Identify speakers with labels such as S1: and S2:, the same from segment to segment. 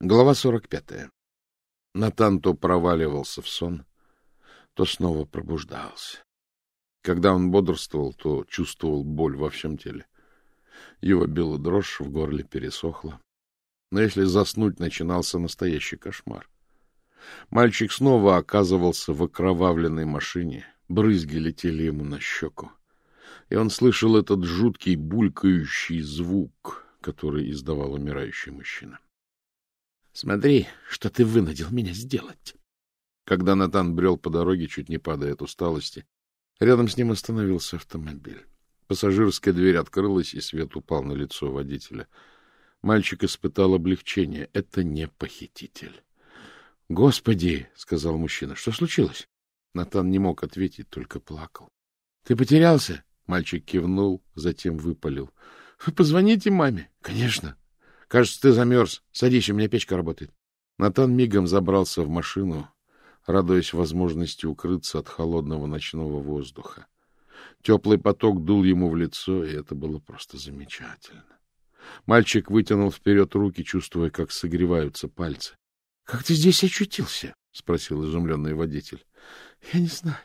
S1: Глава 45. Натан то проваливался в сон, то снова пробуждался. Когда он бодрствовал, то чувствовал боль во всем теле. Его била дрожь, в горле пересохло. Но если заснуть, начинался настоящий кошмар. Мальчик снова оказывался в окровавленной машине, брызги летели ему на щеку. И он слышал этот жуткий булькающий звук, который издавал умирающий мужчина. Смотри, что ты вынудил меня сделать. Когда Натан брел по дороге, чуть не падая от усталости, рядом с ним остановился автомобиль. Пассажирская дверь открылась, и свет упал на лицо водителя. Мальчик испытал облегчение. Это не похититель. — Господи! — сказал мужчина. — Что случилось? Натан не мог ответить, только плакал. — Ты потерялся? Мальчик кивнул, затем выпалил. — Позвоните маме. — Конечно. Кажется, ты замерз. Садись, у меня печка работает. Натан мигом забрался в машину, радуясь возможности укрыться от холодного ночного воздуха. Теплый поток дул ему в лицо, и это было просто замечательно. Мальчик вытянул вперед руки, чувствуя, как согреваются пальцы. — Как ты здесь очутился? — спросил изумленный водитель. — Я не знаю.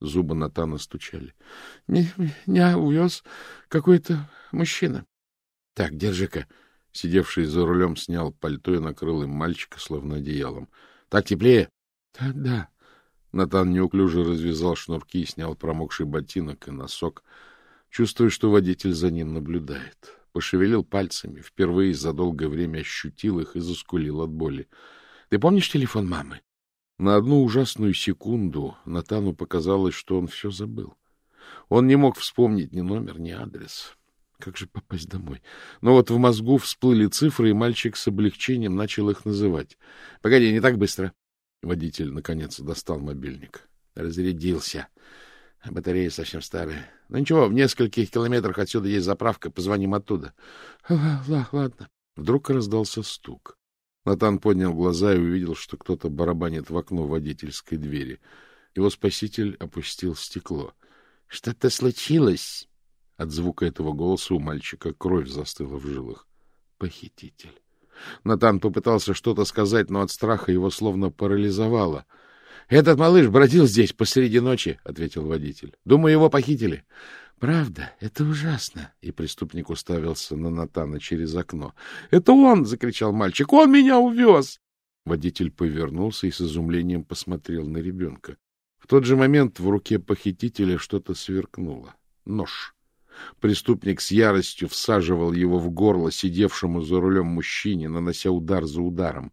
S1: Зубы Натана стучали. — Меня увез какой-то мужчина. — Так, держи-ка. Сидевший за рулем снял пальто и накрыл им мальчика, словно одеялом. — Так теплее? — Да, да. Натан неуклюже развязал шнурки и снял промокший ботинок и носок, чувствуя, что водитель за ним наблюдает. Пошевелил пальцами, впервые за долгое время ощутил их и заскулил от боли. — Ты помнишь телефон мамы? На одну ужасную секунду Натану показалось, что он все забыл. Он не мог вспомнить ни номер, ни адрес. Как же попасть домой? Но вот в мозгу всплыли цифры, и мальчик с облегчением начал их называть. — Погоди, не так быстро. Водитель, наконец, достал мобильник. Разрядился. Батарея совсем старая. Ну ничего, в нескольких километрах отсюда есть заправка, позвоним оттуда. — Ладно. Вдруг раздался стук. Натан поднял глаза и увидел, что кто-то барабанит в окно водительской двери. Его спаситель опустил стекло. — Что-то случилось? От звука этого голоса у мальчика кровь застыла в жилах. Похититель. Натан попытался что-то сказать, но от страха его словно парализовало. — Этот малыш бродил здесь посреди ночи, — ответил водитель. — Думаю, его похитили. — Правда, это ужасно. И преступник уставился на Натана через окно. — Это он! — закричал мальчик. — Он меня увез! Водитель повернулся и с изумлением посмотрел на ребенка. В тот же момент в руке похитителя что-то сверкнуло. Нож. Преступник с яростью всаживал его в горло сидевшему за рулем мужчине, нанося удар за ударом.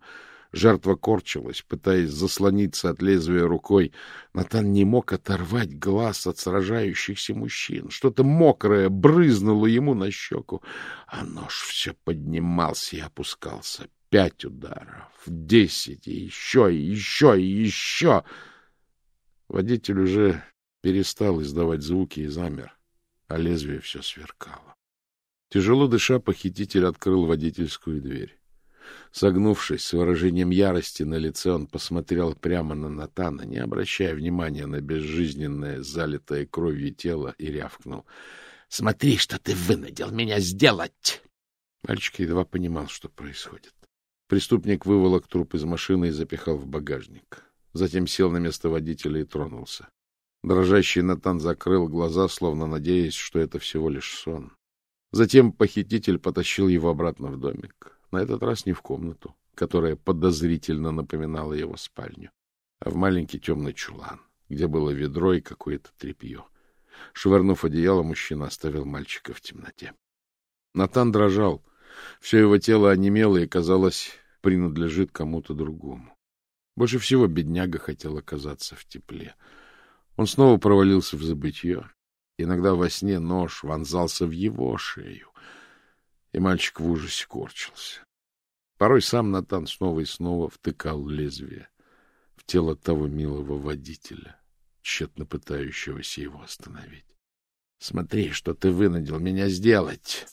S1: Жертва корчилась, пытаясь заслониться от лезвия рукой. Натан не мог оторвать глаз от сражающихся мужчин. Что-то мокрое брызнуло ему на щеку, а нож все поднимался и опускался. Пять ударов, десять, и еще, и еще, и еще. Водитель уже перестал издавать звуки и замер а лезвие все сверкало. Тяжело дыша, похититель открыл водительскую дверь. Согнувшись с выражением ярости на лице, он посмотрел прямо на Натана, не обращая внимания на безжизненное, залитое кровью тело, и рявкнул. — Смотри, что ты вынудил меня сделать! Мальчик едва понимал, что происходит. Преступник выволок труп из машины и запихал в багажник. Затем сел на место водителя и тронулся. Дрожащий Натан закрыл глаза, словно надеясь, что это всего лишь сон. Затем похититель потащил его обратно в домик. На этот раз не в комнату, которая подозрительно напоминала его спальню, а в маленький темный чулан, где было ведро и какое-то тряпье. Швырнув одеяло, мужчина оставил мальчика в темноте. Натан дрожал. Все его тело онемело и, казалось, принадлежит кому-то другому. Больше всего бедняга хотел оказаться в тепле — он снова провалился в забытье. Иногда во сне нож вонзался в его шею, и мальчик в ужасе корчился. Порой сам Натан снова и снова втыкал лезвие в тело того милого водителя, тщетно пытающегося его остановить. — Смотри, что ты вынудил меня сделать!